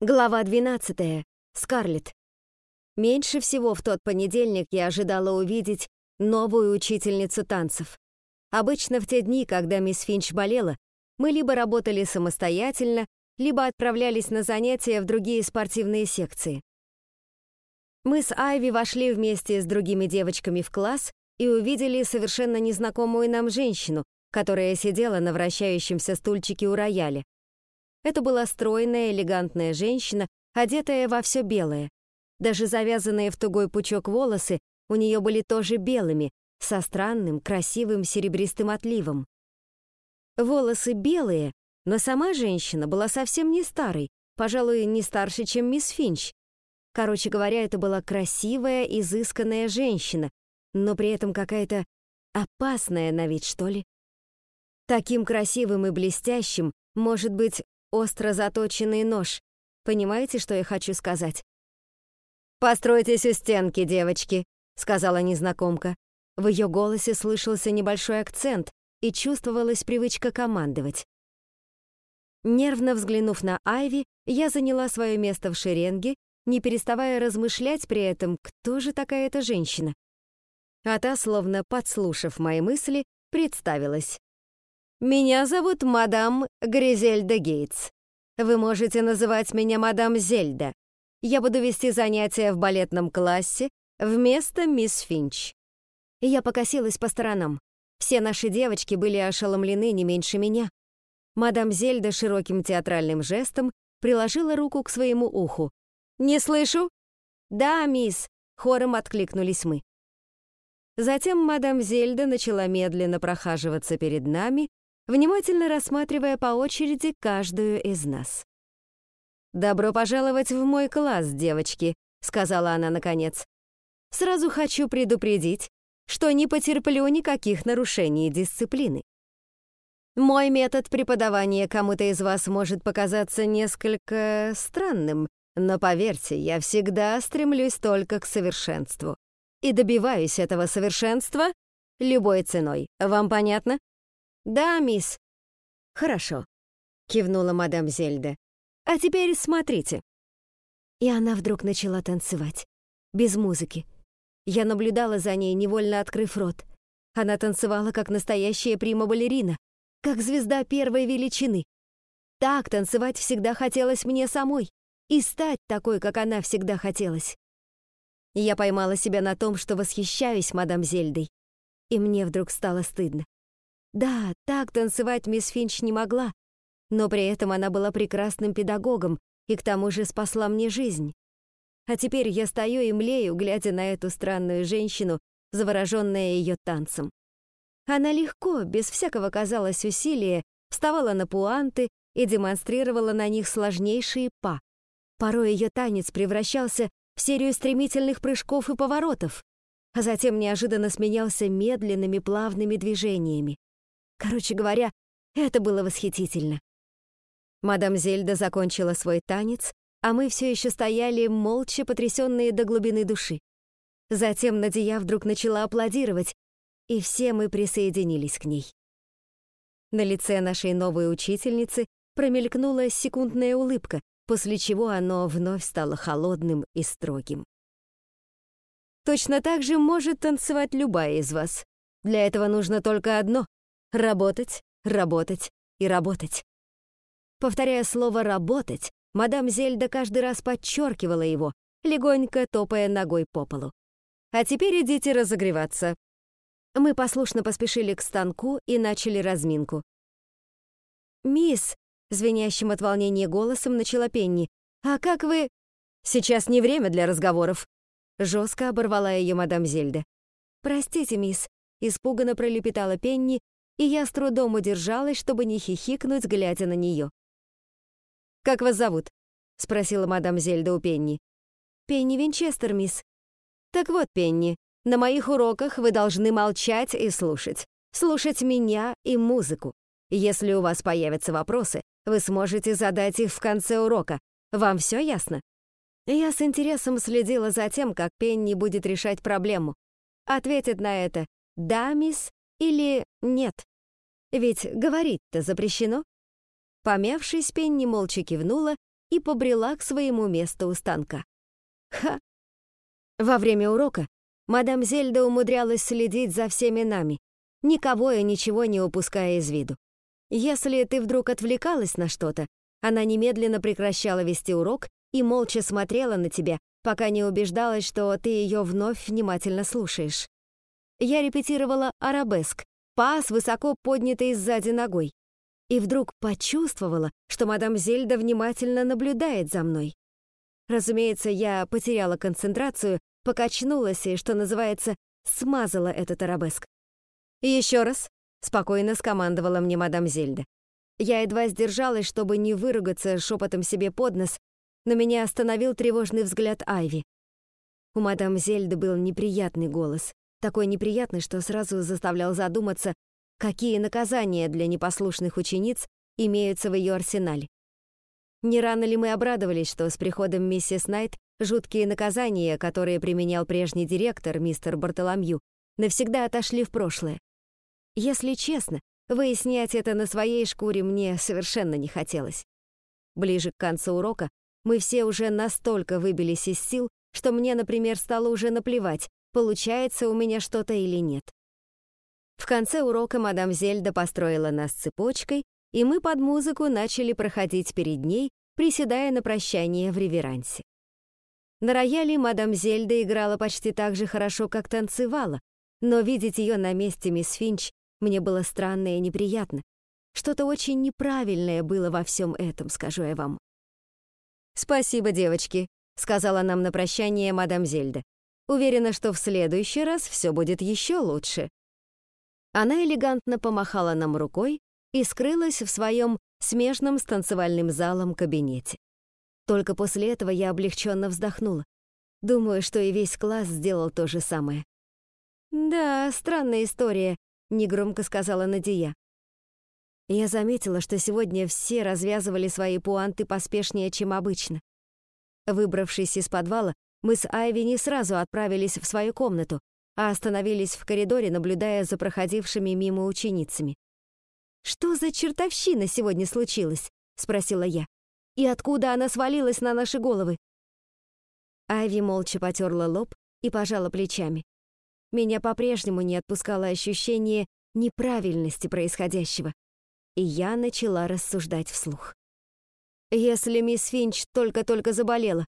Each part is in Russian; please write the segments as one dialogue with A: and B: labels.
A: Глава 12. Скарлетт. Меньше всего в тот понедельник я ожидала увидеть новую учительницу танцев. Обычно в те дни, когда мисс Финч болела, мы либо работали самостоятельно, либо отправлялись на занятия в другие спортивные секции. Мы с Айви вошли вместе с другими девочками в класс и увидели совершенно незнакомую нам женщину, которая сидела на вращающемся стульчике у рояля. Это была стройная, элегантная женщина, одетая во все белое. Даже завязанные в тугой пучок волосы у нее были тоже белыми, со странным, красивым серебристым отливом. Волосы белые, но сама женщина была совсем не старой, пожалуй, не старше, чем мисс Финч. Короче говоря, это была красивая, изысканная женщина, но при этом какая-то опасная на вид, что ли. Таким красивым и блестящим может быть остро заточенный нож. Понимаете, что я хочу сказать? «Постройтесь у стенки, девочки», — сказала незнакомка. В ее голосе слышался небольшой акцент и чувствовалась привычка командовать. Нервно взглянув на Айви, я заняла свое место в шеренге, не переставая размышлять при этом, кто же такая эта женщина. А та, словно подслушав мои мысли, представилась. «Меня зовут мадам Гризельда Гейтс. Вы можете называть меня мадам Зельда. Я буду вести занятия в балетном классе вместо мисс Финч». Я покосилась по сторонам. Все наши девочки были ошеломлены не меньше меня. Мадам Зельда широким театральным жестом приложила руку к своему уху. «Не слышу?» «Да, мисс», — хором откликнулись мы. Затем мадам Зельда начала медленно прохаживаться перед нами, внимательно рассматривая по очереди каждую из нас. «Добро пожаловать в мой класс, девочки», — сказала она наконец. «Сразу хочу предупредить, что не потерплю никаких нарушений дисциплины. Мой метод преподавания кому-то из вас может показаться несколько странным, но поверьте, я всегда стремлюсь только к совершенству. И добиваюсь этого совершенства любой ценой. Вам понятно? «Да, мисс». «Хорошо», — кивнула мадам Зельда. «А теперь смотрите». И она вдруг начала танцевать. Без музыки. Я наблюдала за ней, невольно открыв рот. Она танцевала, как настоящая прима-балерина, как звезда первой величины. Так танцевать всегда хотелось мне самой. И стать такой, как она всегда хотелось. Я поймала себя на том, что восхищаюсь мадам Зельдой. И мне вдруг стало стыдно. Да, так танцевать мисс Финч не могла, но при этом она была прекрасным педагогом и к тому же спасла мне жизнь. А теперь я стою и млею, глядя на эту странную женщину, завороженная ее танцем. Она легко, без всякого, казалось, усилия, вставала на пуанты и демонстрировала на них сложнейшие па. Порой ее танец превращался в серию стремительных прыжков и поворотов, а затем неожиданно сменялся медленными плавными движениями. Короче говоря, это было восхитительно. Мадам Зельда закончила свой танец, а мы все еще стояли, молча потрясенные до глубины души. Затем Надия вдруг начала аплодировать, и все мы присоединились к ней. На лице нашей новой учительницы промелькнула секундная улыбка, после чего оно вновь стало холодным и строгим. Точно так же может танцевать любая из вас. Для этого нужно только одно Работать, работать и работать. Повторяя слово «работать», мадам Зельда каждый раз подчеркивала его, легонько топая ногой по полу. «А теперь идите разогреваться». Мы послушно поспешили к станку и начали разминку. «Мисс», — звенящим от волнения голосом начала Пенни, «а как вы...» «Сейчас не время для разговоров», — жестко оборвала ее мадам Зельда. «Простите, мисс», — испуганно пролепетала Пенни, и я с трудом удержалась, чтобы не хихикнуть, глядя на нее. «Как вас зовут?» — спросила мадам Зельда у Пенни. «Пенни Винчестер, мисс». «Так вот, Пенни, на моих уроках вы должны молчать и слушать. Слушать меня и музыку. Если у вас появятся вопросы, вы сможете задать их в конце урока. Вам все ясно?» Я с интересом следила за тем, как Пенни будет решать проблему. Ответит на это «да, мисс» или «нет». Ведь говорить-то запрещено. Помявшись, Пенни молча кивнула и побрела к своему месту у станка. Ха! Во время урока мадам Зельда умудрялась следить за всеми нами, никого и ничего не упуская из виду. Если ты вдруг отвлекалась на что-то, она немедленно прекращала вести урок и молча смотрела на тебя, пока не убеждалась, что ты ее вновь внимательно слушаешь. Я репетировала арабеск, пас высоко поднятый сзади ногой, и вдруг почувствовала, что мадам Зельда внимательно наблюдает за мной. Разумеется, я потеряла концентрацию, покачнулась и, что называется, смазала этот арабеск. «Еще раз», — спокойно скомандовала мне мадам Зельда. Я едва сдержалась, чтобы не выругаться шепотом себе под нос, но меня остановил тревожный взгляд Айви. У мадам Зельды был неприятный голос, такой неприятный, что сразу заставлял задуматься, какие наказания для непослушных учениц имеются в ее арсенале. Не рано ли мы обрадовались, что с приходом миссис Найт жуткие наказания, которые применял прежний директор, мистер Бартоломью, навсегда отошли в прошлое. Если честно, Выяснять это на своей шкуре мне совершенно не хотелось. Ближе к концу урока мы все уже настолько выбились из сил, что мне, например, стало уже наплевать, получается у меня что-то или нет. В конце урока мадам Зельда построила нас цепочкой, и мы под музыку начали проходить перед ней, приседая на прощание в реверансе. На рояле мадам Зельда играла почти так же хорошо, как танцевала, но видеть ее на месте мисс Финч мне было странно и неприятно. Что-то очень неправильное было во всем этом, скажу я вам. «Спасибо, девочки», — сказала нам на прощание мадам Зельда. «Уверена, что в следующий раз все будет еще лучше». Она элегантно помахала нам рукой и скрылась в своем смежном с танцевальным залом кабинете. Только после этого я облегченно вздохнула. Думаю, что и весь класс сделал то же самое. Да, странная история, негромко сказала Надия. Я заметила, что сегодня все развязывали свои пуанты поспешнее, чем обычно. Выбравшись из подвала, мы с Айви не сразу отправились в свою комнату, а остановились в коридоре, наблюдая за проходившими мимо ученицами. «Что за чертовщина сегодня случилась?» — спросила я. «И откуда она свалилась на наши головы?» Айви молча потерла лоб и пожала плечами. Меня по-прежнему не отпускало ощущение неправильности происходящего, и я начала рассуждать вслух. Если мисс Финч только-только заболела,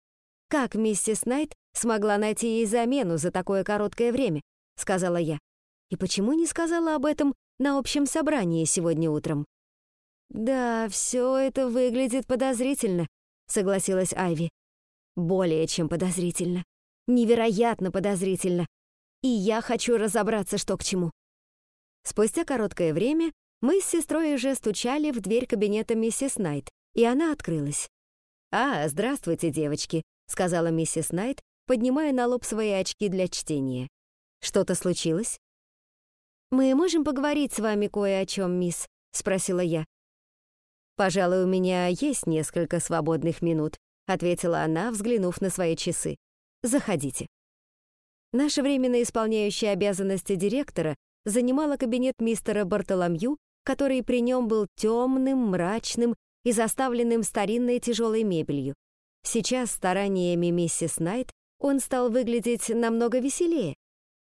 A: как миссис Найт смогла найти ей замену за такое короткое время, сказала я. И почему не сказала об этом на общем собрании сегодня утром? Да, все это выглядит подозрительно, согласилась Айви. Более чем подозрительно. Невероятно подозрительно, и я хочу разобраться, что к чему. Спустя короткое время мы с сестрой уже стучали в дверь кабинета миссис Найт, и она открылась. «А, здравствуйте, девочки», — сказала миссис Найт, поднимая на лоб свои очки для чтения. «Что-то случилось?» «Мы можем поговорить с вами кое о чем, мисс?» — спросила я. «Пожалуй, у меня есть несколько свободных минут», — ответила она, взглянув на свои часы. «Заходите». Наша временно исполняющая обязанности директора занимала кабинет мистера Бартоломью, который при нем был темным, мрачным и заставленным старинной тяжелой мебелью. Сейчас стараниями миссис Найт он стал выглядеть намного веселее.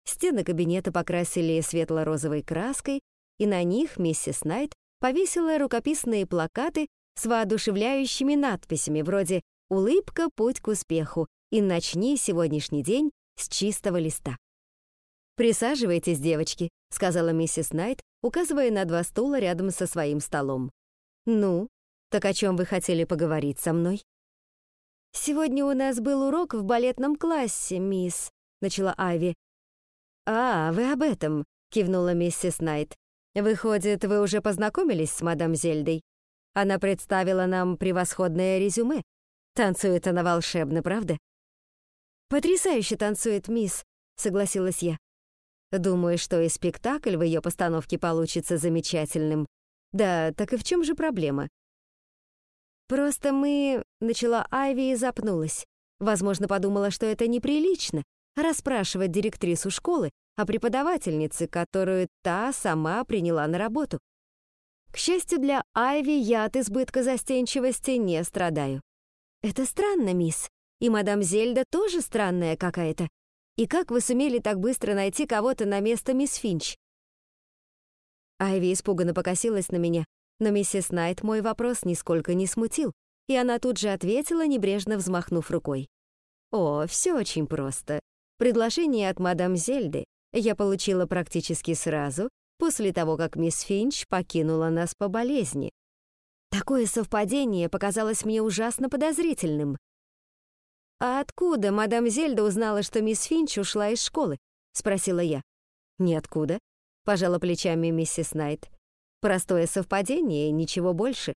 A: Стены кабинета покрасили светло-розовой краской, и на них миссис Найт повесила рукописные плакаты с воодушевляющими надписями вроде «Улыбка – путь к успеху» и «Начни сегодняшний день с чистого листа. «Присаживайтесь, девочки», — сказала миссис Найт, указывая на два стула рядом со своим столом. «Ну, так о чем вы хотели поговорить со мной?» «Сегодня у нас был урок в балетном классе, мисс», — начала Ави. «А, вы об этом», — кивнула миссис Найт. «Выходит, вы уже познакомились с мадам Зельдой? Она представила нам превосходное резюме. Танцует она волшебно, правда?» «Потрясающе танцует мисс», — согласилась я. Думаю, что и спектакль в ее постановке получится замечательным. Да, так и в чем же проблема? Просто мы... Начала Айви и запнулась. Возможно, подумала, что это неприлично расспрашивать директрису школы о преподавательнице, которую та сама приняла на работу. К счастью для Айви, я от избытка застенчивости не страдаю. «Это странно, мисс. И мадам Зельда тоже странная какая-то. И как вы сумели так быстро найти кого-то на место мисс Финч?» Айви испуганно покосилась на меня, но миссис Найт мой вопрос нисколько не смутил, и она тут же ответила, небрежно взмахнув рукой. «О, все очень просто. Предложение от мадам Зельды я получила практически сразу, после того, как мисс Финч покинула нас по болезни. Такое совпадение показалось мне ужасно подозрительным. «А откуда мадам Зельда узнала, что мисс Финч ушла из школы?» — спросила я. «Ниоткуда», — пожала плечами миссис Найт. «Простое совпадение, ничего больше».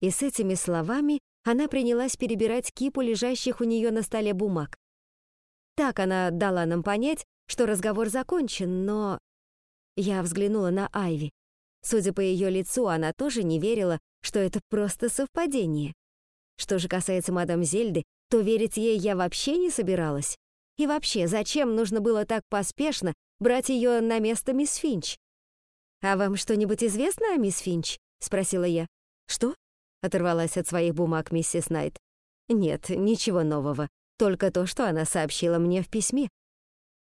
A: И с этими словами она принялась перебирать кипу лежащих у нее на столе бумаг. Так она дала нам понять, что разговор закончен, но... Я взглянула на Айви. Судя по ее лицу, она тоже не верила, что это просто совпадение. Что же касается мадам Зельды, то верить ей я вообще не собиралась. И вообще, зачем нужно было так поспешно брать ее на место мисс Финч? «А вам что-нибудь известно о мисс Финч?» — спросила я. «Что?» — оторвалась от своих бумаг миссис Найт. «Нет, ничего нового. Только то, что она сообщила мне в письме».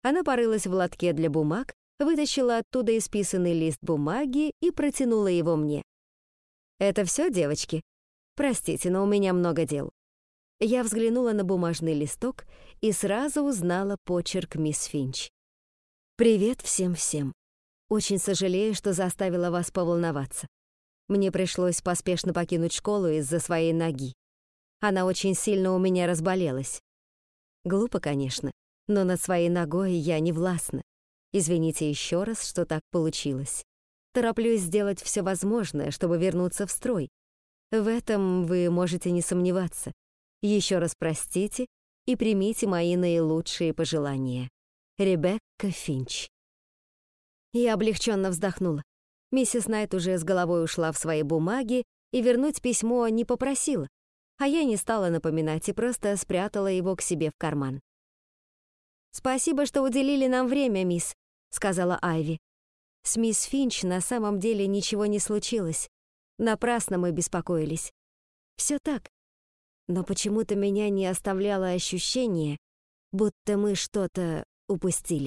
A: Она порылась в лотке для бумаг, вытащила оттуда исписанный лист бумаги и протянула его мне. «Это все, девочки? Простите, но у меня много дел». Я взглянула на бумажный листок и сразу узнала почерк мисс Финч. «Привет всем-всем. Очень сожалею, что заставила вас поволноваться. Мне пришлось поспешно покинуть школу из-за своей ноги. Она очень сильно у меня разболелась. Глупо, конечно, но над своей ногой я не властна. Извините еще раз, что так получилось. Тороплюсь сделать все возможное, чтобы вернуться в строй. В этом вы можете не сомневаться. Еще раз простите и примите мои наилучшие пожелания. Ребекка Финч. Я облегченно вздохнула. Миссис Найт уже с головой ушла в свои бумаги и вернуть письмо не попросила, а я не стала напоминать и просто спрятала его к себе в карман. «Спасибо, что уделили нам время, мисс», — сказала Айви. С мисс Финч на самом деле ничего не случилось. Напрасно мы беспокоились. Все так. Но почему-то меня не оставляло ощущение, будто мы что-то упустили.